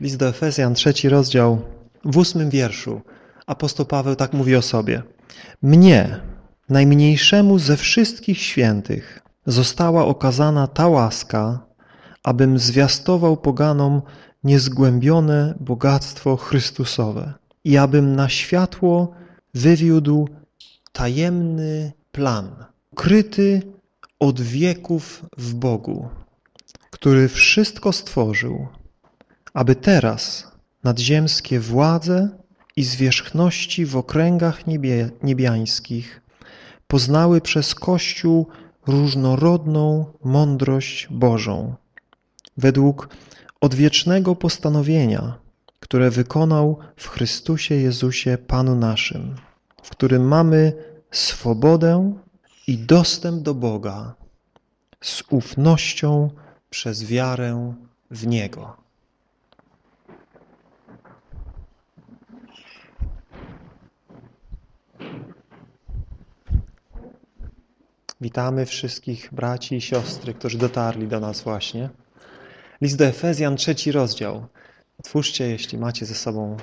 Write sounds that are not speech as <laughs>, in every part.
List do Efezjan, trzeci rozdział, w ósmym wierszu. Apostoł Paweł tak mówi o sobie. Mnie, najmniejszemu ze wszystkich świętych, została okazana ta łaska, abym zwiastował poganom niezgłębione bogactwo Chrystusowe i abym na światło wywiódł tajemny plan, ukryty od wieków w Bogu, który wszystko stworzył, aby teraz nadziemskie władze i zwierzchności w okręgach niebie, niebiańskich poznały przez Kościół różnorodną mądrość Bożą, według odwiecznego postanowienia, które wykonał w Chrystusie Jezusie Panu naszym, w którym mamy swobodę i dostęp do Boga z ufnością przez wiarę w Niego. Witamy wszystkich braci i siostry, którzy dotarli do nas właśnie. List do Efezjan, trzeci rozdział. Otwórzcie, jeśli macie ze sobą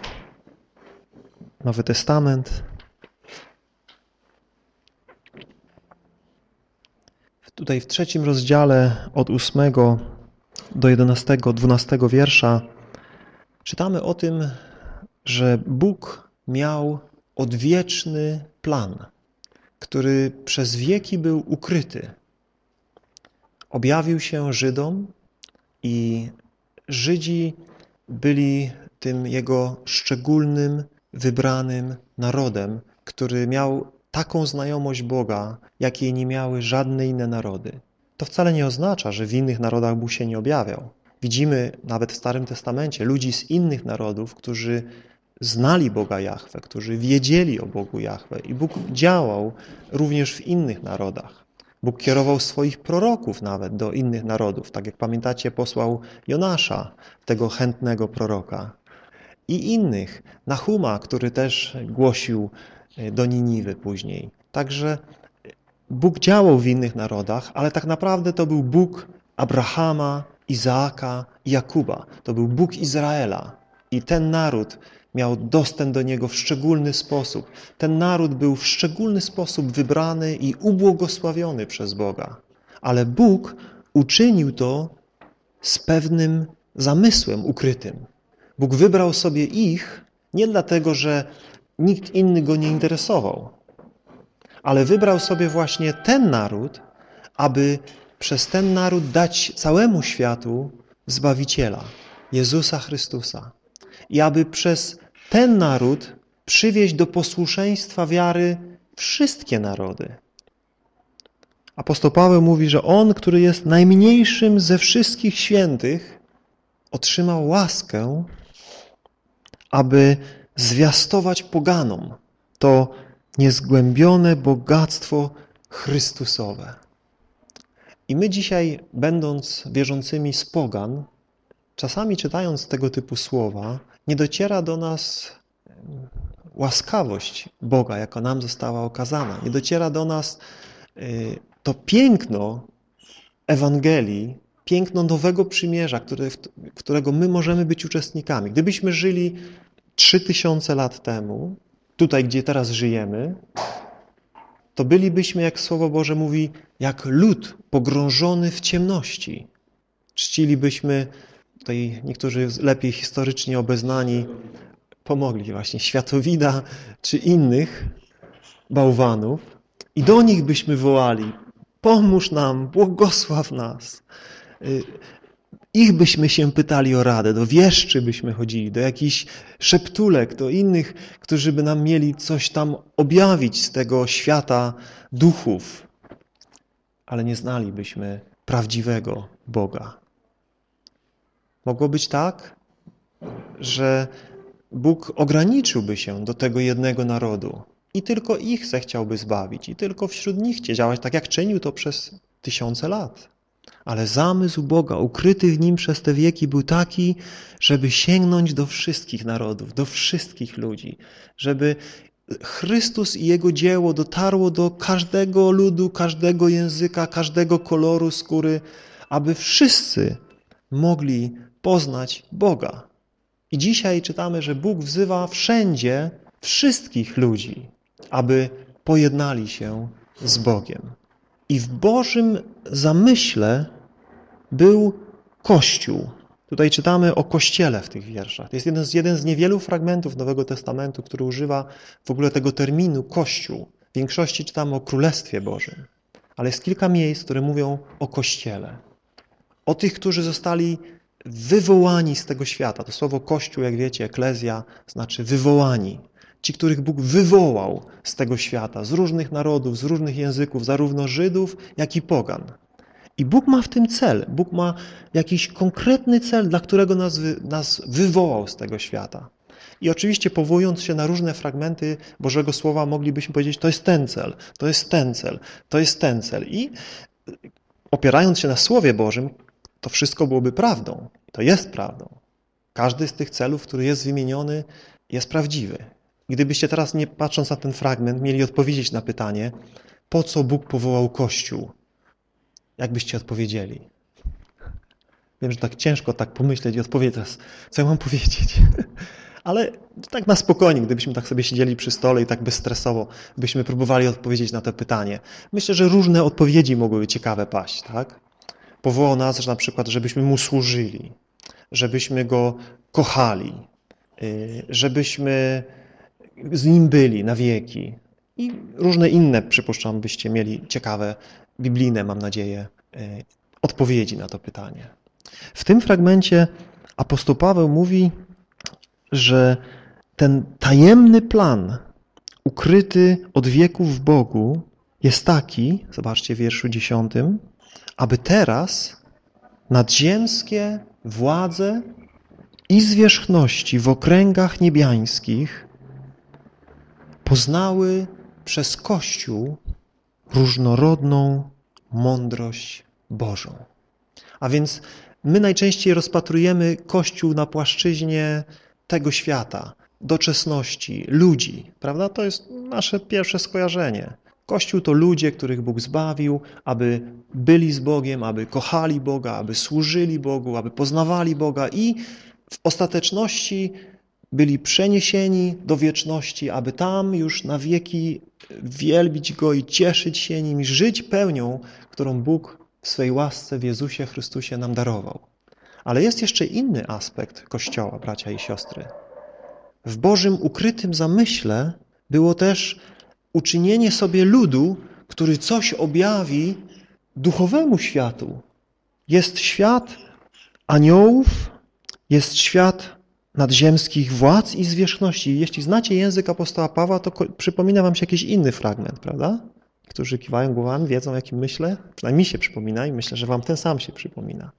Nowy Testament. Tutaj w trzecim rozdziale od ósmego do jedenastego, dwunastego wiersza czytamy o tym, że Bóg miał odwieczny plan, który przez wieki był ukryty. Objawił się Żydom i Żydzi byli tym Jego szczególnym, wybranym narodem, który miał taką znajomość Boga, jakiej nie miały żadne inne narody. To wcale nie oznacza, że w innych narodach Bóg się nie objawiał. Widzimy nawet w Starym Testamencie ludzi z innych narodów, którzy znali Boga Jahwe, którzy wiedzieli o Bogu Jahwe i Bóg działał również w innych narodach. Bóg kierował swoich proroków nawet do innych narodów. Tak jak pamiętacie, posłał Jonasza, tego chętnego proroka. I innych, Nahuma, który też głosił e, do Niniwy później. Także Bóg działał w innych narodach, ale tak naprawdę to był Bóg Abrahama, Izaaka Jakuba. To był Bóg Izraela. I ten naród miał dostęp do Niego w szczególny sposób. Ten naród był w szczególny sposób wybrany i ubłogosławiony przez Boga. Ale Bóg uczynił to z pewnym zamysłem ukrytym. Bóg wybrał sobie ich nie dlatego, że nikt inny go nie interesował, ale wybrał sobie właśnie ten naród, aby przez ten naród dać całemu światu Zbawiciela, Jezusa Chrystusa. I aby przez ten naród przywieźć do posłuszeństwa wiary wszystkie narody. Apostoł Paweł mówi, że on, który jest najmniejszym ze wszystkich świętych, otrzymał łaskę, aby zwiastować poganom to niezgłębione bogactwo Chrystusowe. I my dzisiaj, będąc wierzącymi z pogan, czasami czytając tego typu słowa, nie dociera do nas łaskawość Boga, jaka nam została okazana. Nie dociera do nas y, to piękno Ewangelii, piękno Nowego Przymierza, które, którego my możemy być uczestnikami. Gdybyśmy żyli trzy tysiące lat temu, tutaj, gdzie teraz żyjemy, to bylibyśmy, jak Słowo Boże mówi, jak lud pogrążony w ciemności. Czcilibyśmy tutaj niektórzy lepiej historycznie obeznani pomogli właśnie światowida czy innych bałwanów i do nich byśmy wołali pomóż nam, błogosław nas. Y, ich byśmy się pytali o radę, do wieszczy byśmy chodzili, do jakichś szeptulek, do innych, którzy by nam mieli coś tam objawić z tego świata duchów, ale nie znalibyśmy prawdziwego Boga. Mogło być tak, że Bóg ograniczyłby się do tego jednego narodu i tylko ich zechciałby zbawić i tylko wśród nich chce działać tak, jak czynił to przez tysiące lat. Ale zamysł Boga, ukryty w Nim przez te wieki, był taki, żeby sięgnąć do wszystkich narodów, do wszystkich ludzi, żeby Chrystus i Jego dzieło dotarło do każdego ludu, każdego języka, każdego koloru skóry, aby wszyscy mogli poznać Boga. I dzisiaj czytamy, że Bóg wzywa wszędzie wszystkich ludzi, aby pojednali się z Bogiem. I w Bożym zamyśle był Kościół. Tutaj czytamy o Kościele w tych wierszach. To jest jeden z, jeden z niewielu fragmentów Nowego Testamentu, który używa w ogóle tego terminu Kościół. W większości czytamy o Królestwie Bożym. Ale jest kilka miejsc, które mówią o Kościele. O tych, którzy zostali wywołani z tego świata. To słowo Kościół, jak wiecie, eklezja, znaczy wywołani. Ci, których Bóg wywołał z tego świata, z różnych narodów, z różnych języków, zarówno Żydów, jak i pogan. I Bóg ma w tym cel. Bóg ma jakiś konkretny cel, dla którego nas, nas wywołał z tego świata. I oczywiście powołując się na różne fragmenty Bożego Słowa moglibyśmy powiedzieć, to jest ten cel, to jest ten cel, to jest ten cel. I opierając się na Słowie Bożym, to wszystko byłoby prawdą. To jest prawdą. Każdy z tych celów, który jest wymieniony, jest prawdziwy. Gdybyście teraz, nie patrząc na ten fragment, mieli odpowiedzieć na pytanie, po co Bóg powołał Kościół, jak byście odpowiedzieli? Wiem, że tak ciężko tak pomyśleć i odpowiedzieć teraz, co ja mam powiedzieć. <laughs> Ale tak na spokojnie, gdybyśmy tak sobie siedzieli przy stole i tak bezstresowo byśmy próbowali odpowiedzieć na to pytanie. Myślę, że różne odpowiedzi mogłyby ciekawe paść, tak? Powołał nas że na przykład, żebyśmy Mu służyli, żebyśmy Go kochali, y, żebyśmy z Nim byli na wieki. I różne inne, przypuszczam, byście mieli ciekawe, biblijne, mam nadzieję, y, odpowiedzi na to pytanie. W tym fragmencie apostoł Paweł mówi, że ten tajemny plan ukryty od wieków w Bogu jest taki, zobaczcie w wierszu dziesiątym, aby teraz nadziemskie władze i zwierzchności w okręgach niebiańskich poznały przez Kościół różnorodną mądrość Bożą. A więc my najczęściej rozpatrujemy Kościół na płaszczyźnie tego świata, doczesności, ludzi, prawda? To jest nasze pierwsze skojarzenie. Kościół to ludzie, których Bóg zbawił, aby byli z Bogiem, aby kochali Boga, aby służyli Bogu, aby poznawali Boga i w ostateczności byli przeniesieni do wieczności, aby tam już na wieki wielbić Go i cieszyć się Nim żyć pełnią, którą Bóg w swej łasce w Jezusie Chrystusie nam darował. Ale jest jeszcze inny aspekt Kościoła, bracia i siostry. W Bożym ukrytym zamyśle było też uczynienie sobie ludu, który coś objawi duchowemu światu. Jest świat aniołów, jest świat nadziemskich władz i zwierzchności. Jeśli znacie język apostoła Pawła, to przypomina wam się jakiś inny fragment, prawda? Którzy kiwają głowami, wiedzą o jakim myślę. Przynajmniej mi się przypomina i myślę, że wam ten sam się przypomina.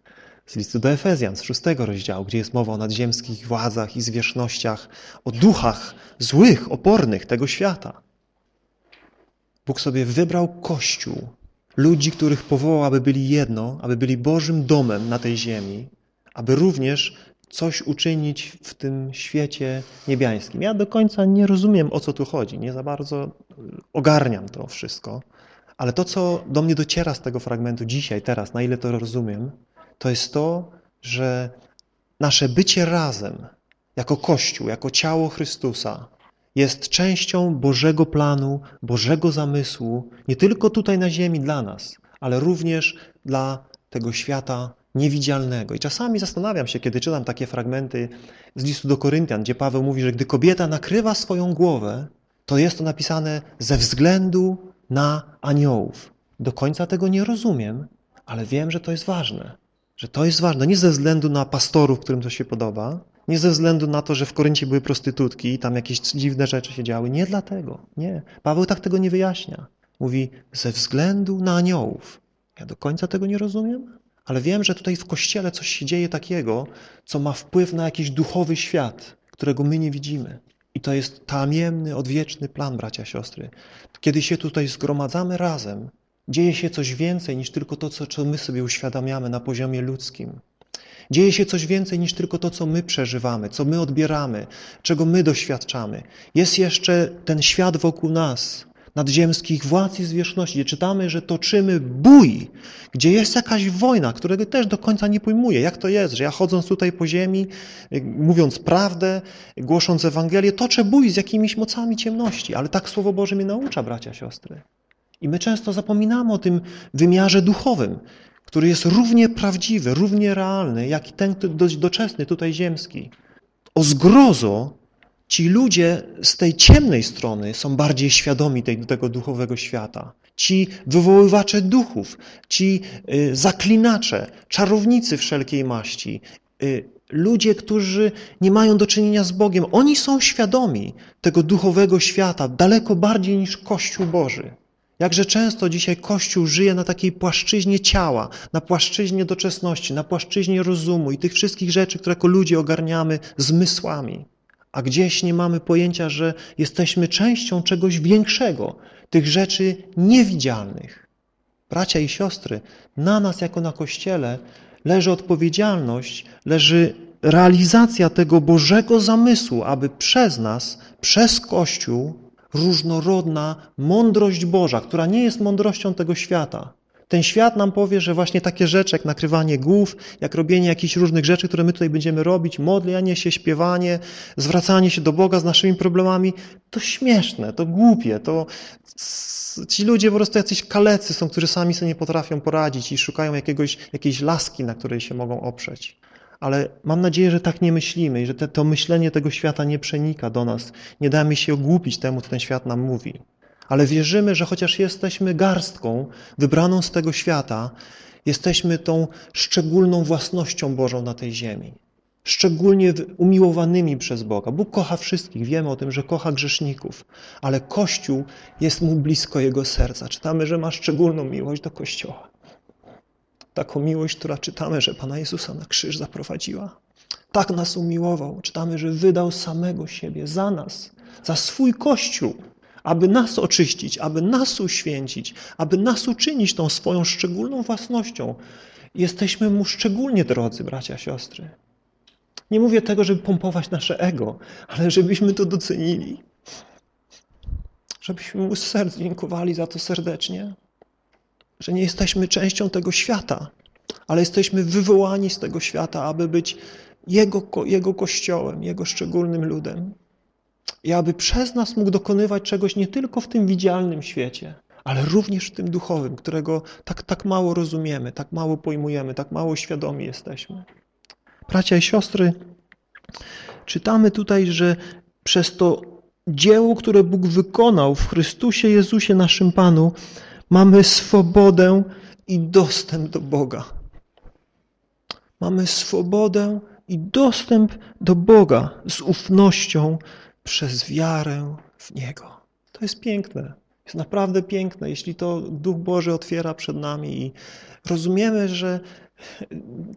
Z listu do Efezjan, z szóstego rozdziału, gdzie jest mowa o nadziemskich władzach i zwierzchnościach, o duchach złych, opornych tego świata. Bóg sobie wybrał Kościół, ludzi, których powołał, aby byli jedno, aby byli Bożym domem na tej ziemi, aby również coś uczynić w tym świecie niebiańskim. Ja do końca nie rozumiem, o co tu chodzi, nie za bardzo ogarniam to wszystko, ale to, co do mnie dociera z tego fragmentu dzisiaj, teraz, na ile to rozumiem, to jest to, że nasze bycie razem, jako Kościół, jako ciało Chrystusa, jest częścią Bożego planu, Bożego zamysłu, nie tylko tutaj na ziemi dla nas, ale również dla tego świata niewidzialnego. I czasami zastanawiam się, kiedy czytam takie fragmenty z listu do Koryntian, gdzie Paweł mówi, że gdy kobieta nakrywa swoją głowę, to jest to napisane ze względu na aniołów. Do końca tego nie rozumiem, ale wiem, że to jest ważne. Że to jest ważne, nie ze względu na pastorów, którym to się podoba, nie ze względu na to, że w Koryncie były prostytutki i tam jakieś dziwne rzeczy się działy. Nie dlatego. Nie. Paweł tak tego nie wyjaśnia. Mówi ze względu na aniołów. Ja do końca tego nie rozumiem, ale wiem, że tutaj w Kościele coś się dzieje takiego, co ma wpływ na jakiś duchowy świat, którego my nie widzimy. I to jest tamiemny, odwieczny plan, bracia, siostry. Kiedy się tutaj zgromadzamy razem, dzieje się coś więcej niż tylko to, co my sobie uświadamiamy na poziomie ludzkim. Dzieje się coś więcej niż tylko to, co my przeżywamy, co my odbieramy, czego my doświadczamy. Jest jeszcze ten świat wokół nas, nadziemskich władz i zwierzchności, gdzie czytamy, że toczymy bój, gdzie jest jakaś wojna, którego też do końca nie pojmuję, jak to jest, że ja chodząc tutaj po ziemi, mówiąc prawdę, głosząc Ewangelię, toczę bój z jakimiś mocami ciemności, ale tak Słowo Boże mnie naucza, bracia, siostry. I my często zapominamy o tym wymiarze duchowym, który jest równie prawdziwy, równie realny, jak i ten doczesny, tutaj ziemski. O zgrozo ci ludzie z tej ciemnej strony są bardziej świadomi tej, tego duchowego świata. Ci wywoływacze duchów, ci y, zaklinacze, czarownicy wszelkiej maści, y, ludzie, którzy nie mają do czynienia z Bogiem, oni są świadomi tego duchowego świata daleko bardziej niż Kościół Boży. Jakże często dzisiaj Kościół żyje na takiej płaszczyźnie ciała, na płaszczyźnie doczesności, na płaszczyźnie rozumu i tych wszystkich rzeczy, które jako ludzie ogarniamy zmysłami. A gdzieś nie mamy pojęcia, że jesteśmy częścią czegoś większego, tych rzeczy niewidzialnych. Bracia i siostry, na nas jako na Kościele leży odpowiedzialność, leży realizacja tego Bożego zamysłu, aby przez nas, przez Kościół różnorodna mądrość Boża, która nie jest mądrością tego świata. Ten świat nam powie, że właśnie takie rzeczy jak nakrywanie głów, jak robienie jakichś różnych rzeczy, które my tutaj będziemy robić, modlenie się, śpiewanie, zwracanie się do Boga z naszymi problemami, to śmieszne, to głupie, to ci ludzie po prostu jacyś kalecy są, którzy sami sobie nie potrafią poradzić i szukają jakiegoś, jakiejś laski, na której się mogą oprzeć ale mam nadzieję, że tak nie myślimy i że te, to myślenie tego świata nie przenika do nas. Nie damy się ogłupić temu, co ten świat nam mówi. Ale wierzymy, że chociaż jesteśmy garstką wybraną z tego świata, jesteśmy tą szczególną własnością Bożą na tej ziemi. Szczególnie umiłowanymi przez Boga. Bóg kocha wszystkich, wiemy o tym, że kocha grzeszników, ale Kościół jest mu blisko Jego serca. Czytamy, że ma szczególną miłość do Kościoła taką miłość, która czytamy, że Pana Jezusa na krzyż zaprowadziła. Tak nas umiłował. Czytamy, że wydał samego siebie za nas, za swój Kościół, aby nas oczyścić, aby nas uświęcić, aby nas uczynić tą swoją szczególną własnością. Jesteśmy Mu szczególnie drodzy, bracia, siostry. Nie mówię tego, żeby pompować nasze ego, ale żebyśmy to docenili. Żebyśmy Mu serc dziękowali za to serdecznie że nie jesteśmy częścią tego świata, ale jesteśmy wywołani z tego świata, aby być Jego, Jego Kościołem, Jego szczególnym ludem. I aby przez nas mógł dokonywać czegoś nie tylko w tym widzialnym świecie, ale również w tym duchowym, którego tak, tak mało rozumiemy, tak mało pojmujemy, tak mało świadomi jesteśmy. Bracia i siostry, czytamy tutaj, że przez to dzieło, które Bóg wykonał w Chrystusie Jezusie naszym Panu, Mamy swobodę i dostęp do Boga. Mamy swobodę i dostęp do Boga z ufnością przez wiarę w Niego. To jest piękne. Jest naprawdę piękne, jeśli to Duch Boży otwiera przed nami i rozumiemy, że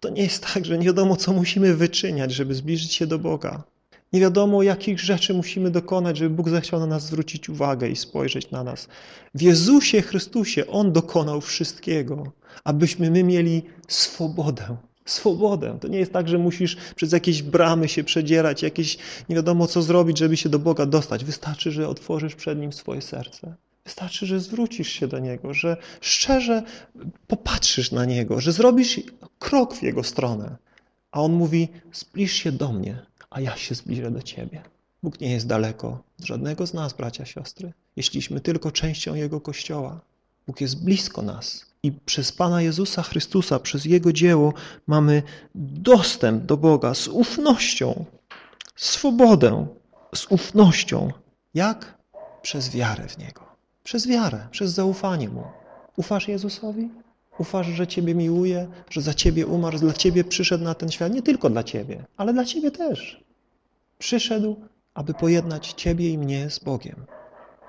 to nie jest tak, że nie wiadomo, co musimy wyczyniać, żeby zbliżyć się do Boga. Nie wiadomo, jakich rzeczy musimy dokonać, żeby Bóg zechciał na nas zwrócić uwagę i spojrzeć na nas. W Jezusie Chrystusie On dokonał wszystkiego, abyśmy my mieli swobodę. Swobodę. To nie jest tak, że musisz przez jakieś bramy się przedzierać, jakieś nie wiadomo co zrobić, żeby się do Boga dostać. Wystarczy, że otworzysz przed Nim swoje serce. Wystarczy, że zwrócisz się do Niego, że szczerze popatrzysz na Niego, że zrobisz krok w Jego stronę. A On mówi, zbliż się do mnie, a ja się zbliżę do Ciebie. Bóg nie jest daleko z żadnego z nas, bracia, siostry. Jeśliśmy tylko częścią Jego Kościoła. Bóg jest blisko nas i przez Pana Jezusa Chrystusa, przez Jego dzieło mamy dostęp do Boga z ufnością, swobodę, z ufnością. Jak? Przez wiarę w Niego. Przez wiarę, przez zaufanie Mu. Ufasz Jezusowi? Ufasz, że Ciebie miłuje, że za Ciebie umarł, dla Ciebie przyszedł na ten świat, nie tylko dla Ciebie, ale dla Ciebie też. Przyszedł, aby pojednać Ciebie i mnie z Bogiem.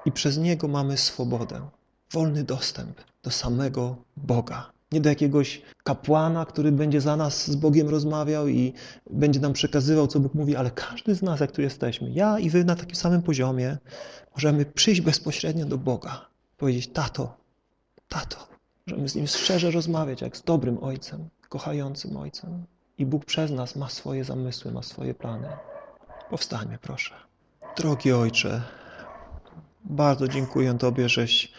I przez Niego mamy swobodę, wolny dostęp do samego Boga. Nie do jakiegoś kapłana, który będzie za nas z Bogiem rozmawiał i będzie nam przekazywał, co Bóg mówi, ale każdy z nas, jak tu jesteśmy, ja i wy na takim samym poziomie, możemy przyjść bezpośrednio do Boga. Powiedzieć, tato, tato, Możemy z Nim szczerze rozmawiać, jak z dobrym Ojcem, kochającym Ojcem. I Bóg przez nas ma swoje zamysły, ma swoje plany. Powstańmy, proszę. Drogi Ojcze, Bardzo dziękuję Tobie, żeś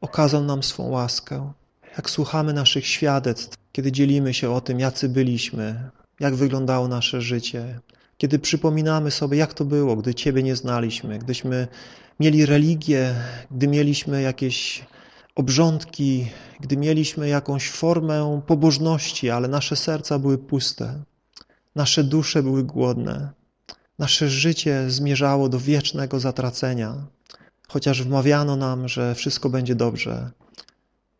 okazał nam swą łaskę. Jak słuchamy naszych świadectw, kiedy dzielimy się o tym, jacy byliśmy, jak wyglądało nasze życie, kiedy przypominamy sobie, jak to było, gdy Ciebie nie znaliśmy, gdyśmy mieli religię, gdy mieliśmy jakieś obrządki, gdy mieliśmy jakąś formę pobożności, ale nasze serca były puste, nasze dusze były głodne, nasze życie zmierzało do wiecznego zatracenia, chociaż wmawiano nam, że wszystko będzie dobrze.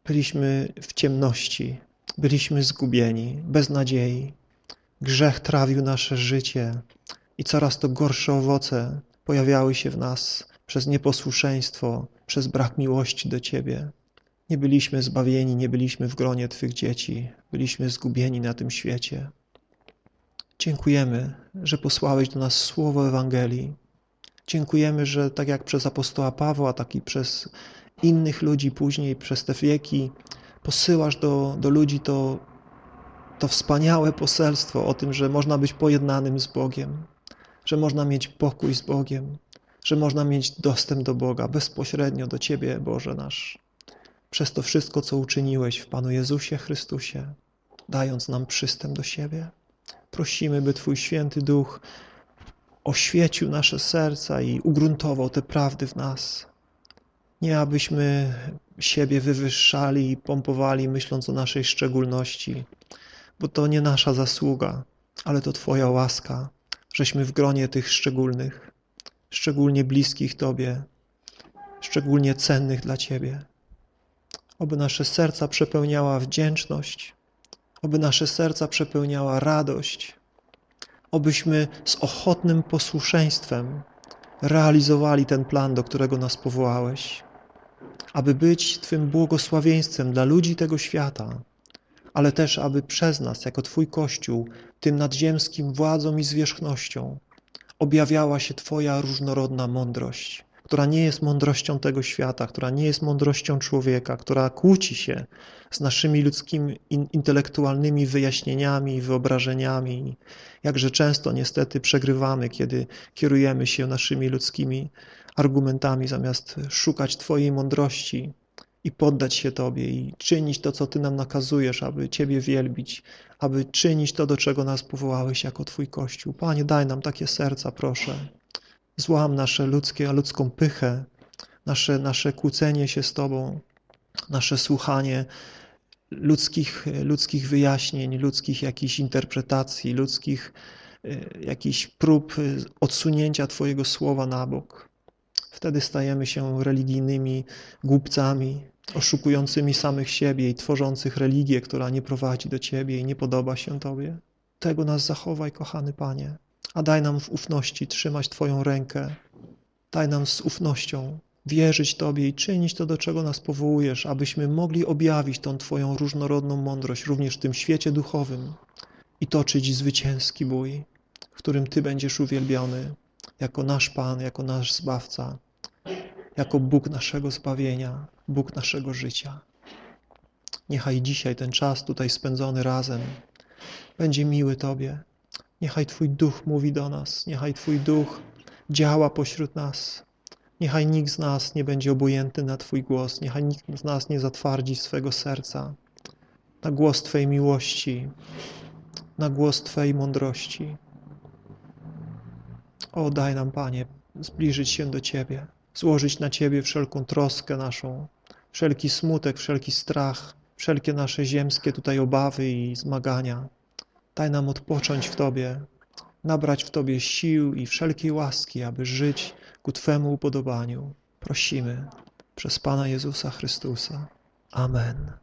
Byliśmy w ciemności, byliśmy zgubieni, bez nadziei. Grzech trawił nasze życie i coraz to gorsze owoce pojawiały się w nas przez nieposłuszeństwo, przez brak miłości do Ciebie. Nie byliśmy zbawieni, nie byliśmy w gronie Twych dzieci, byliśmy zgubieni na tym świecie. Dziękujemy, że posłałeś do nas słowo Ewangelii. Dziękujemy, że tak jak przez apostoła Pawła, tak i przez innych ludzi później, przez te wieki, posyłasz do, do ludzi to, to wspaniałe poselstwo o tym, że można być pojednanym z Bogiem, że można mieć pokój z Bogiem, że można mieć dostęp do Boga bezpośrednio do Ciebie, Boże nasz. Przez to wszystko, co uczyniłeś w Panu Jezusie Chrystusie, dając nam przystęp do siebie. Prosimy, by Twój Święty Duch oświecił nasze serca i ugruntował te prawdy w nas. Nie abyśmy siebie wywyższali i pompowali, myśląc o naszej szczególności, bo to nie nasza zasługa, ale to Twoja łaska, żeśmy w gronie tych szczególnych, szczególnie bliskich Tobie, szczególnie cennych dla Ciebie. Oby nasze serca przepełniała wdzięczność, oby nasze serca przepełniała radość, obyśmy z ochotnym posłuszeństwem realizowali ten plan, do którego nas powołałeś, aby być Twym błogosławieństwem dla ludzi tego świata, ale też aby przez nas, jako Twój Kościół, tym nadziemskim władzą i zwierzchnością, objawiała się Twoja różnorodna mądrość, która nie jest mądrością tego świata, która nie jest mądrością człowieka, która kłóci się z naszymi ludzkimi intelektualnymi wyjaśnieniami i wyobrażeniami. Jakże często niestety przegrywamy, kiedy kierujemy się naszymi ludzkimi argumentami, zamiast szukać Twojej mądrości i poddać się Tobie i czynić to, co Ty nam nakazujesz, aby Ciebie wielbić, aby czynić to, do czego nas powołałeś jako Twój Kościół. Panie, daj nam takie serca, proszę. Złam nasze ludzkie, ludzką pychę, nasze, nasze kłócenie się z Tobą, nasze słuchanie ludzkich, ludzkich wyjaśnień, ludzkich jakichś interpretacji, ludzkich e, jakichś prób odsunięcia Twojego słowa na bok. Wtedy stajemy się religijnymi głupcami, oszukującymi samych siebie i tworzących religię, która nie prowadzi do Ciebie i nie podoba się Tobie. Tego nas zachowaj, kochany Panie a daj nam w ufności trzymać Twoją rękę. Daj nam z ufnością wierzyć Tobie i czynić to, do czego nas powołujesz, abyśmy mogli objawić tą Twoją różnorodną mądrość również w tym świecie duchowym i toczyć zwycięski bój, w którym Ty będziesz uwielbiony jako nasz Pan, jako nasz Zbawca, jako Bóg naszego zbawienia, Bóg naszego życia. Niechaj dzisiaj ten czas tutaj spędzony razem będzie miły Tobie, Niechaj Twój Duch mówi do nas, niechaj Twój Duch działa pośród nas. Niechaj nikt z nas nie będzie obojętny na Twój głos, niechaj nikt z nas nie zatwardzi swego serca. Na głos Twojej miłości, na głos Twojej mądrości. O, daj nam, Panie, zbliżyć się do Ciebie, złożyć na Ciebie wszelką troskę naszą, wszelki smutek, wszelki strach, wszelkie nasze ziemskie tutaj obawy i zmagania. Daj nam odpocząć w Tobie, nabrać w Tobie sił i wszelkiej łaski, aby żyć ku Twemu upodobaniu. Prosimy przez Pana Jezusa Chrystusa. Amen.